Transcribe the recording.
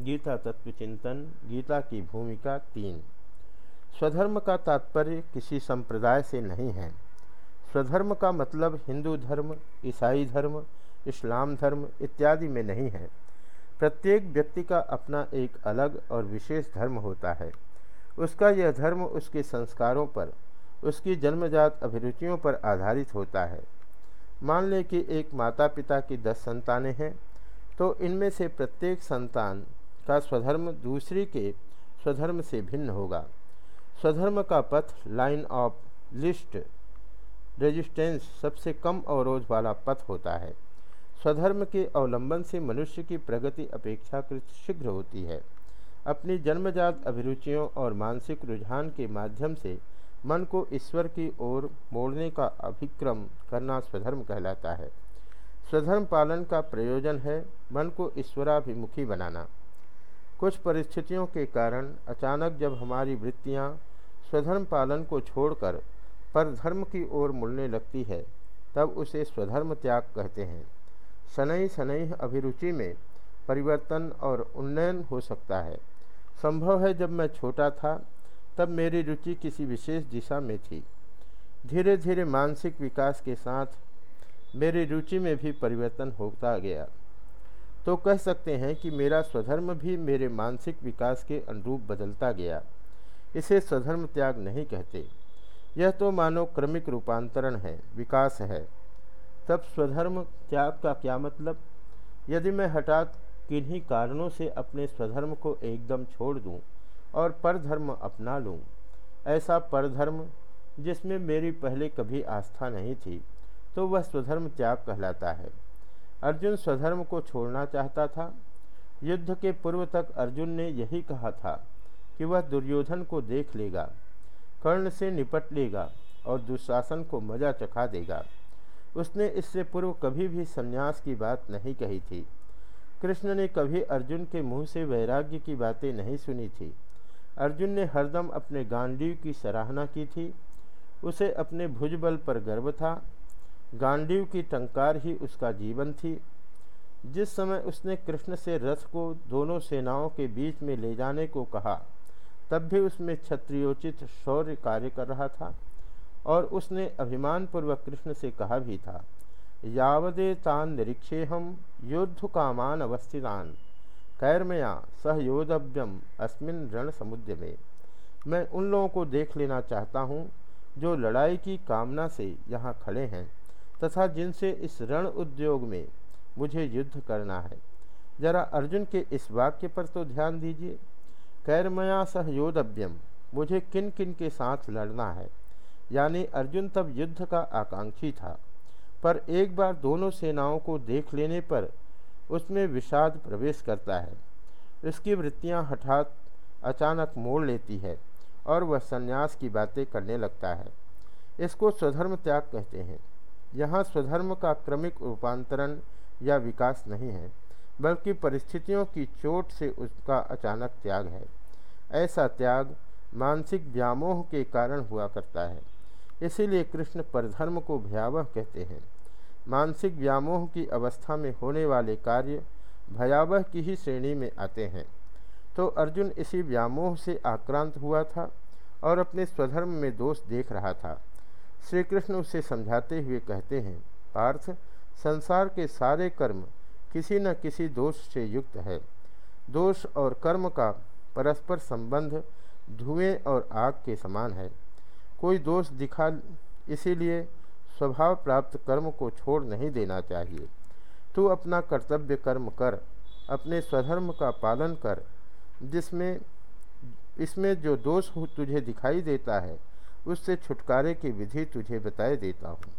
गीता तत्व चिंतन, गीता की भूमिका तीन। स्वधर्म का तात्पर्य किसी संप्रदाय से नहीं है। स्वधर्म का मतलब हिंदू धर्म, ईसाई धर्म, इस्लाम धर्म इत्यादि में नहीं है। प्रत्येक व्यक्ति का अपना एक अलग और विशेष धर्म होता है। उसका यह धर्म उसके संस्कारों पर, उसकी जन्मजात अभिरुचियों पर आधारित होता है। मान लें कि एक माता पिता की दस संतानें हैं तो इनमें से प्रत्येक संतान का स्वधर्म दूसरे के स्वधर्म से भिन्न होगा। स्वधर्म का पथ लाइन ऑफ़ लिस्ट रेजिस्टेंस सबसे कम अवरोध वाला पथ होता है। स्वधर्म के अवलंबन से मनुष्य की प्रगति अपेक्षाकृत शीघ्र होती है। अपनी जन्मजात अभिरुचियों और मानसिक रुझान के माध्यम से मन को ईश्वर की ओर मोड़ने का अभिक्रम करना स्वधर्म कहलाता है। स्वधर्म पालन का प्रयोजन है मन को ईश्वराभिमुखी बनाना। कुछ परिस्थितियों के कारण अचानक जब हमारी वृत्तियाँ स्वधर्म पालन को छोड़कर पर धर्म की ओर मुड़ने लगती है, तब उसे स्वधर्म त्याग कहते हैं। शनई शनई अभिरुचि में परिवर्तन और उन्नयन हो सकता है। संभव है जब मैं छोटा था, तब मेरी रुचि किसी विशेष दिशा में थी। धीरे धीरे मानसिक विकास के साथ मेरी रुचि में भी परिवर्तन होता गया। तो कह सकते हैं कि मेरा स्वधर्म भी मेरे मानसिक विकास के अनुरूप बदलता गया। इसे स्वधर्म त्याग नहीं कहते। यह तो मानो क्रमिक रूपांतरण है, विकास है। तब स्वधर्म त्याग का क्या मतलब? यदि मैं हठात किन्हीं कारणों से अपने स्वधर्म को एकदम छोड़ दूँ और परधर्म अपना लूँ, ऐसा परधर्म जिसमें मेरी पहले कभी आस्था नहीं थी तो वह स्वधर्म त्याग कहलाता है। अर्जुन स्वधर्म को छोड़ना चाहता था। युद्ध के पूर्व तक अर्जुन ने यही कहा था कि वह दुर्योधन को देख लेगा, कर्ण से निपट लेगा और दुशासन को मज़ा चखा देगा। उसने इससे पूर्व कभी भी संन्यास की बात नहीं कही थी। कृष्ण ने कभी अर्जुन के मुँह से वैराग्य की बातें नहीं सुनी थी। अर्जुन ने हरदम अपने गांडीव की सराहना की थी। उसे अपने भुजबल पर गर्व था गांडीव की टंकार ही उसका जीवन थी। जिस समय उसने कृष्ण से रथ को दोनों सेनाओं के बीच में ले जाने को कहा, तब भी उसमें क्षत्रियोचित शौर्य कार्य कर रहा था और उसने अभिमानपूर्वक कृष्ण से कहा भी था, यावदे तान निरीक्षे हम योद्धु कामान अवस्थितान। कैरमया सहयोधव्यम अस्मिन रण समुद्र में। मैं उन लोगों को देख लेना चाहता हूँ जो लड़ाई की कामना से यहाँ खड़े हैं। तथा जिनसे इस रण उद्योग में मुझे युद्ध करना है। जरा अर्जुन के इस वाक्य पर तो ध्यान दीजिए। कैरमया सहयोधव्यम मुझे किन किन के साथ लड़ना है? यानी अर्जुन तब युद्ध का आकांक्षी था। पर एक बार दोनों सेनाओं को देख लेने पर उसमें विषाद प्रवेश करता है। उसकी वृत्तियाँ हठात अचानक मोड़ लेती है और वह संन्यास की बातें करने लगता है। इसको स्वधर्म त्याग कहते हैं। यहाँ स्वधर्म का क्रमिक रूपांतरण या विकास नहीं है, बल्कि परिस्थितियों की चोट से उसका अचानक त्याग है। ऐसा त्याग मानसिक व्यामोह के कारण हुआ करता है, इसीलिए कृष्ण परधर्म को भयावह कहते हैं। मानसिक व्यामोह की अवस्था में होने वाले कार्य भयावह की ही श्रेणी में आते हैं। तो अर्जुन इसी व्यामोह से आक्रांत हुआ था और अपने स्वधर्म में दोष देख रहा था। श्री कृष्ण उसे समझाते हुए कहते हैं, पार्थ, संसार के सारे कर्म किसी न किसी दोष से युक्त है। दोष और कर्म का परस्पर संबंध धुएँ और आग के समान है। कोई दोष दिखा, इसीलिए स्वभाव प्राप्त कर्म को छोड़ नहीं देना चाहिए। तू अपना कर्तव्य कर्म कर, अपने स्वधर्म का पालन कर। जिसमें, इसमें जो दोष तुझे दिखाई देता है उससे छुटकारे की विधि तुझे बताए देता हूँ।